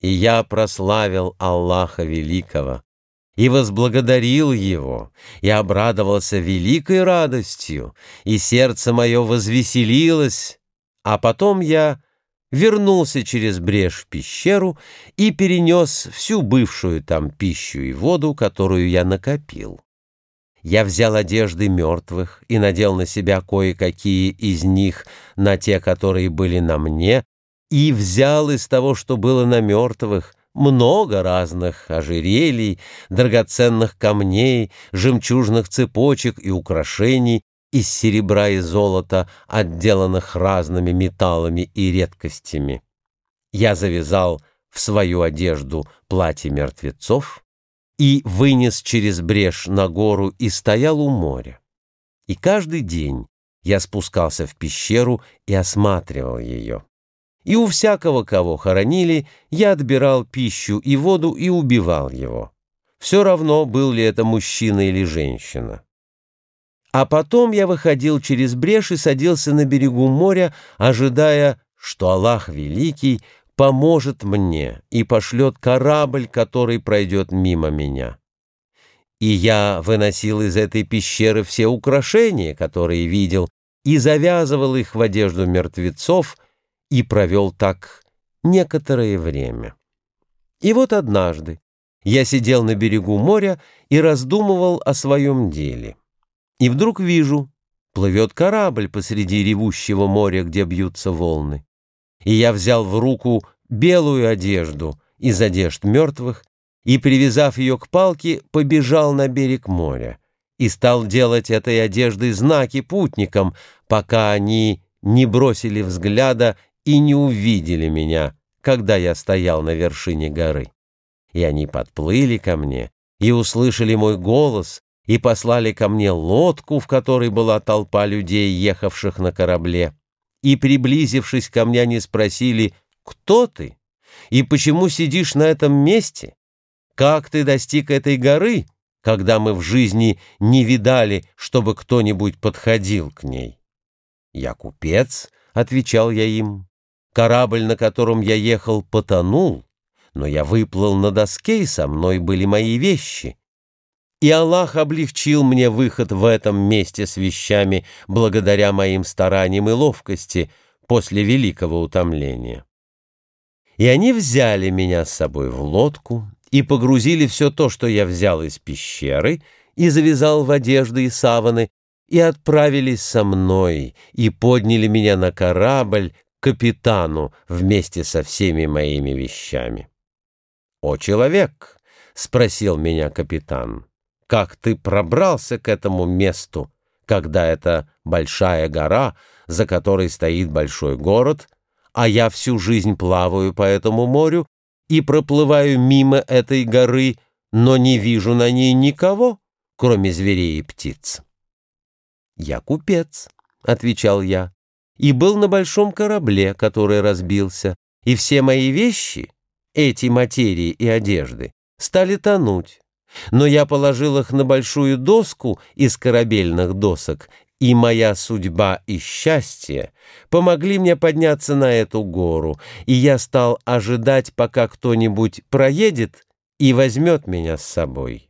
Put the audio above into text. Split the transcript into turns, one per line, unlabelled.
И я прославил Аллаха Великого, и возблагодарил Его, и обрадовался великой радостью, и сердце мое возвеселилось, а потом я вернулся через брешь в пещеру и перенес всю бывшую там пищу и воду, которую я накопил. Я взял одежды мертвых и надел на себя кое-какие из них на те, которые были на мне, и взял из того, что было на мертвых, много разных ожерелий, драгоценных камней, жемчужных цепочек и украшений из серебра и золота, отделанных разными металлами и редкостями. Я завязал в свою одежду платье мертвецов и вынес через брешь на гору и стоял у моря. И каждый день я спускался в пещеру и осматривал ее. И у всякого, кого хоронили, я отбирал пищу и воду и убивал его. Все равно, был ли это мужчина или женщина. А потом я выходил через брешь и садился на берегу моря, ожидая, что Аллах Великий поможет мне и пошлет корабль, который пройдет мимо меня. И я выносил из этой пещеры все украшения, которые видел, и завязывал их в одежду мертвецов, и провел так некоторое время. И вот однажды я сидел на берегу моря и раздумывал о своем деле. И вдруг вижу, плывет корабль посреди ревущего моря, где бьются волны. И я взял в руку белую одежду из одежд мертвых и, привязав ее к палке, побежал на берег моря и стал делать этой одеждой знаки путникам, пока они не бросили взгляда и не увидели меня, когда я стоял на вершине горы. И они подплыли ко мне и услышали мой голос, и послали ко мне лодку, в которой была толпа людей, ехавших на корабле. И, приблизившись ко мне, они спросили, «Кто ты? И почему сидишь на этом месте? Как ты достиг этой горы, когда мы в жизни не видали, чтобы кто-нибудь подходил к ней?» «Я купец», — отвечал я им. Корабль, на котором я ехал, потонул, но я выплыл на доске, и со мной были мои вещи. И Аллах облегчил мне выход в этом месте с вещами благодаря моим стараниям и ловкости после великого утомления. И они взяли меня с собой в лодку и погрузили все то, что я взял из пещеры, и завязал в одежды и саваны, и отправились со мной, и подняли меня на корабль, капитану вместе со всеми моими вещами. «О, человек!» — спросил меня капитан. «Как ты пробрался к этому месту, когда это большая гора, за которой стоит большой город, а я всю жизнь плаваю по этому морю и проплываю мимо этой горы, но не вижу на ней никого, кроме зверей и птиц?» «Я купец», — отвечал я и был на большом корабле, который разбился, и все мои вещи, эти материи и одежды, стали тонуть. Но я положил их на большую доску из корабельных досок, и моя судьба и счастье помогли мне подняться на эту гору, и я стал ожидать, пока кто-нибудь проедет и возьмет меня с собой.